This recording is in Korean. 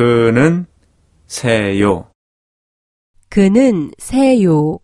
그는 새요. 그는 새요.